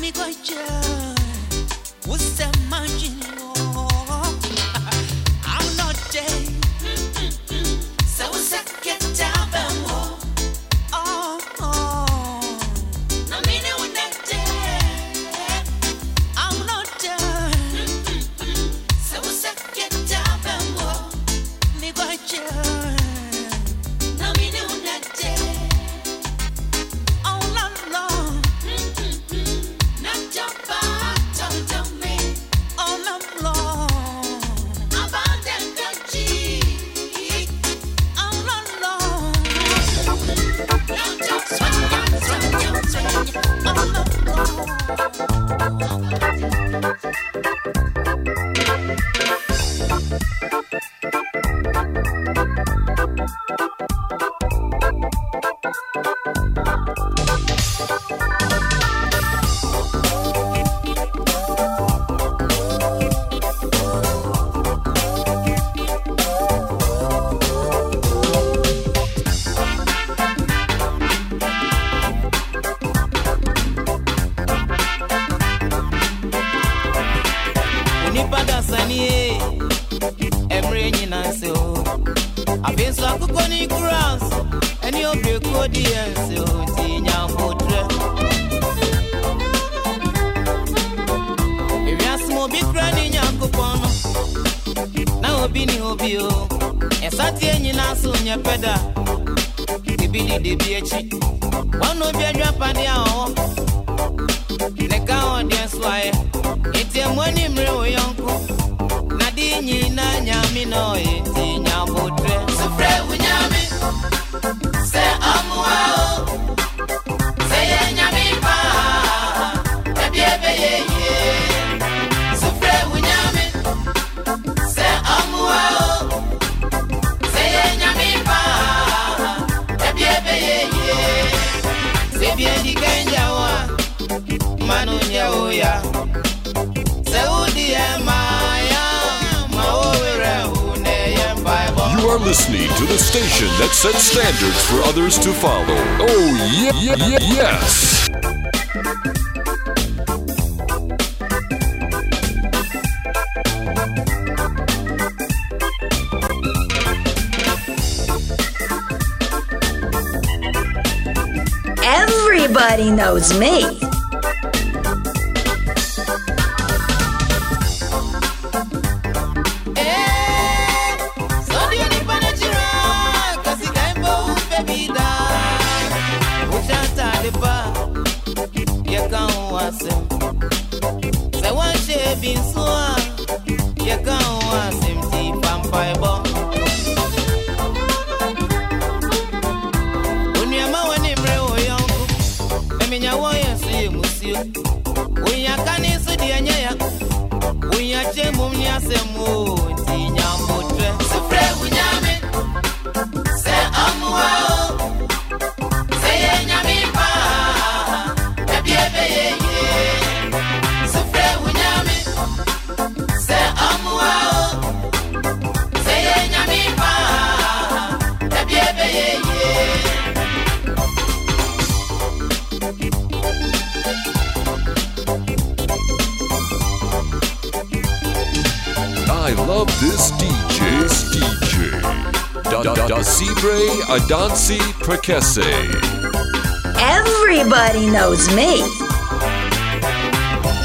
Mikoja, usema jini obi ịsatị enyi na-asụ nye peda dibidi debi echi ọnụ obi adwa padi ahụhụ leka ahụ dị nsụ anyị etie mmụọ mmiri ụyọ nkụ na dị enyi n'anya mi na ọyị dị bụ tre sufre wunyami se ọmụwa o? listening to the station that sets standards for others to follow. Oh, yeah, yeah, yeah yes. Everybody knows me. uyakanisa dienyeya. Uyachemumniasemu tinyambutwe sufre se Asibre Adansi Prekese. Everybody knows me.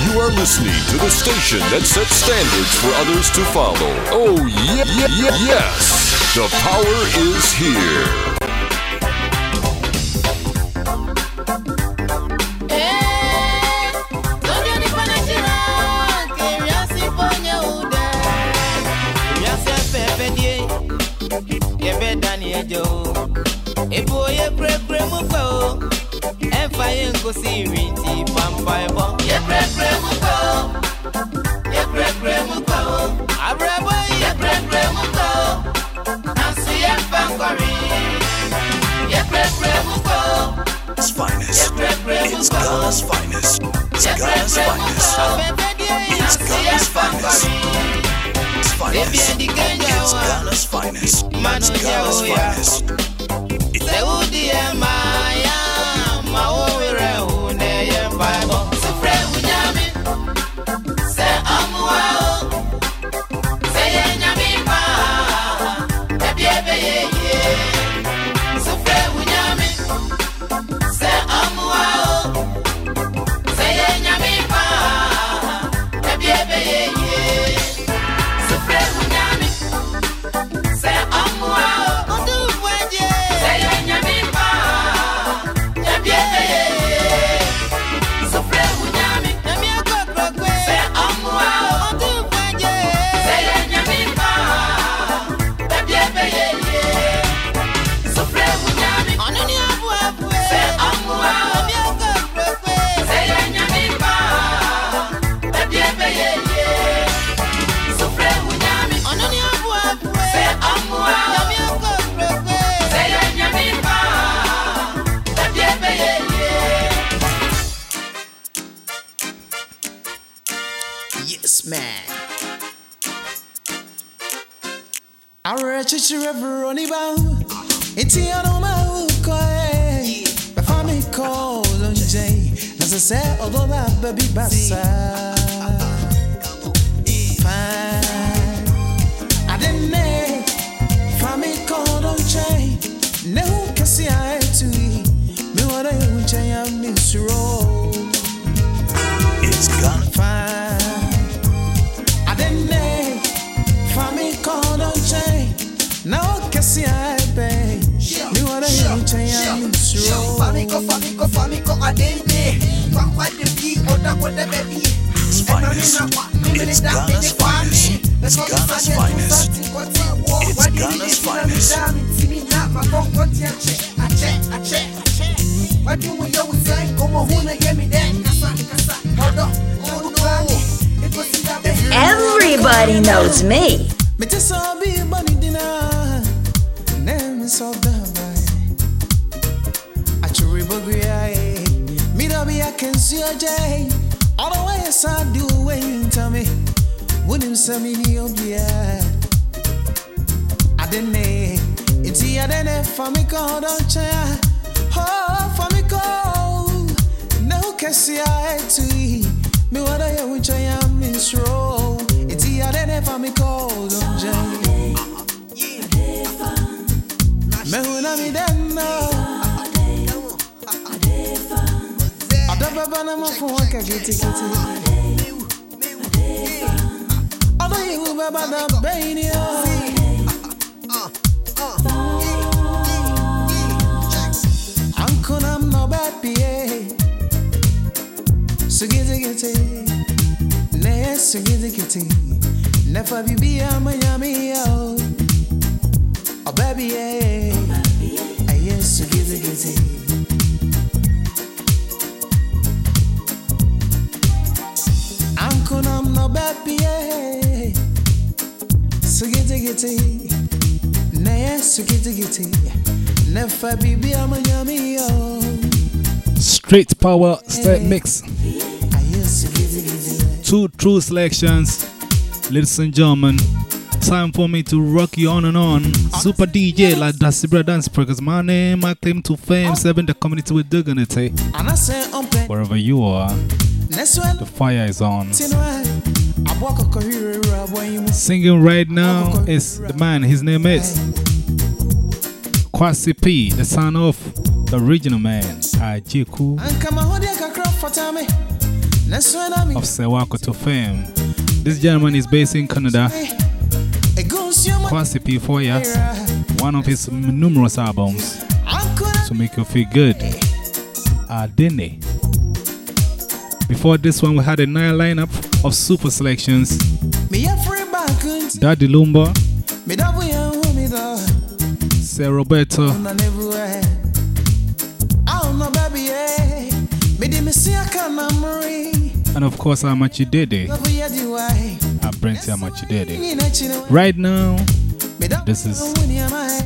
You are listening to the station that sets standards for others to follow. Oh, yeah, yeah, yes. The power is here. yẹn jọ o. Èbò oyè pérépéré mú pẹ́ o. Ẹ fà yé kó sí ìrìn tí pàmpá ẹ bọ́. Yé pérépéré mú pẹ́ o. Yé pérépéré mú pẹ́ o. Àbúrẹ́ bọ́ yé pérépéré mú pẹ́ o. Nancy ẹ fẹ́ kọrin. Yé pérépéré mú pẹ́ o. It's finest. It's Ghana's finest. It's Ghana's finest. It's Ghana's finest. Ghana's finest. It's Ghana's finest. It's Ghana's finest. Seudi Emma. awerɛkyekye reveroni ba ɛti anoma wokɔe bɛfa me kɔɔ longyɛn na sɛ sɛ ɔdɔba ba bi basaa ko adende kwa kwade bi oda kwade baby it's finest. it's Ghana's finest. it's Ghana's finest. it's Ghana's finest. Wadi wo yo wuzai komo huna yemi den kasa everybody knows me. your day. All the way I do away you tell me. Wouldn't send me near I didn't know it's the other for me called on oh, chair. Oh, for me call. No, Cassie, I to me what are am, which I am in stroll. It's the other for me called on oh, chair. Me, when I'm in na mafu waka kiti kiti. Uncle I'm no bad PA. A Miami, yo. Oh, baby, yeah. Ah, get it. Uncle I'm no bad PA. So get it, get it. Ne, so get it, get it. Never be be a Miami, yo. Straight power state mix. Yes, so get it, get it. Two true selections. Ladies and gentlemen, time for me to rock you on and on. Super DJ like Dasibra Dance because my name, my claim to fame, seven the community with dignity. Eh? And I say, Wherever you are. The fire is on. I walk a career when you Singing right now is the man, his name is Kwasi P, the son of the original man, Ajiku and come on, hold your crop for time. Next one, I mean, of Sewako to fame. This gentleman is based in Canada. it goes your Kwasi P for ya, one of his numerous albums to make you feel good. Adene. Before this one, we had a nine lineup of super selections. me a free bank, Daddy Lumba, me double you, me though, Sir Roberto, none everywhere. I don't know, baby, yeah. Me de me see a can of Marie. and of course Amakye Dede. You, I? I bring Amakye Dede. You you Right now, this is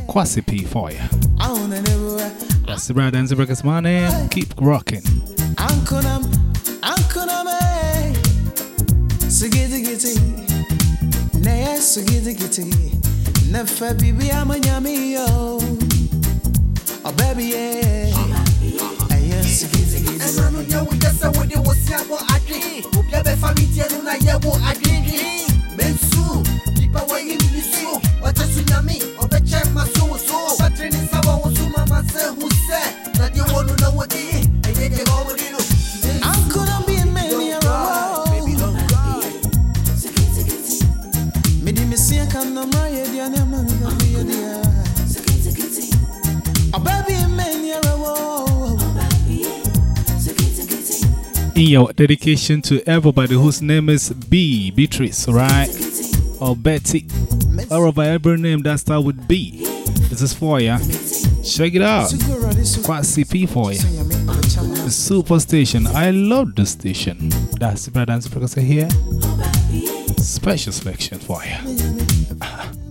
Kwasi P for ya. I don't know, everywhere. That's the Brad and my name. Keep rocking. Nay, so get it. Never be be a man, yummy, yo. Oh, baby, yeah. Ah, it, get it. ɛna no nyɛ wo gyɛ sɛ wode wo se abɔ adwen obia bɛfa me tie no na yɛ wo your dedication to everybody whose name is B, Beatrice, right? Or Betty. Or every name that start with B. This is for ya. Check it out. Kwasi P for ya. The. I love the station. That's the and Breakers here. Special selection for ya.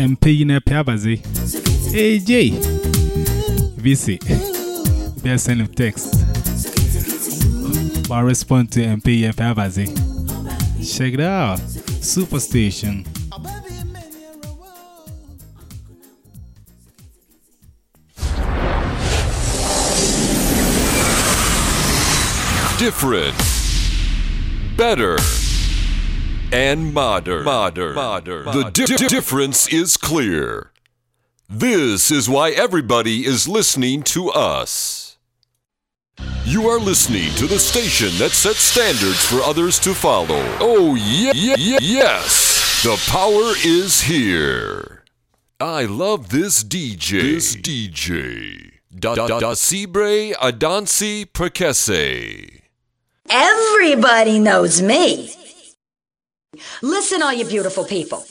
MP in a Piabazi. AJ. VC. They're sending text. But respond to MP in Piabazi. Check it out. Superstation. Different. Better. And modern. Modern. Modern. The di- difference is clear. This is why everybody is listening to us. You are listening to the station that sets standards for others to follow. Oh, yeah, yeah, yeah, yes. The power is here. I love this DJ. This DJ. Da da da Sibre Adansi Prekese. Everybody knows me. Listen, all you beautiful people.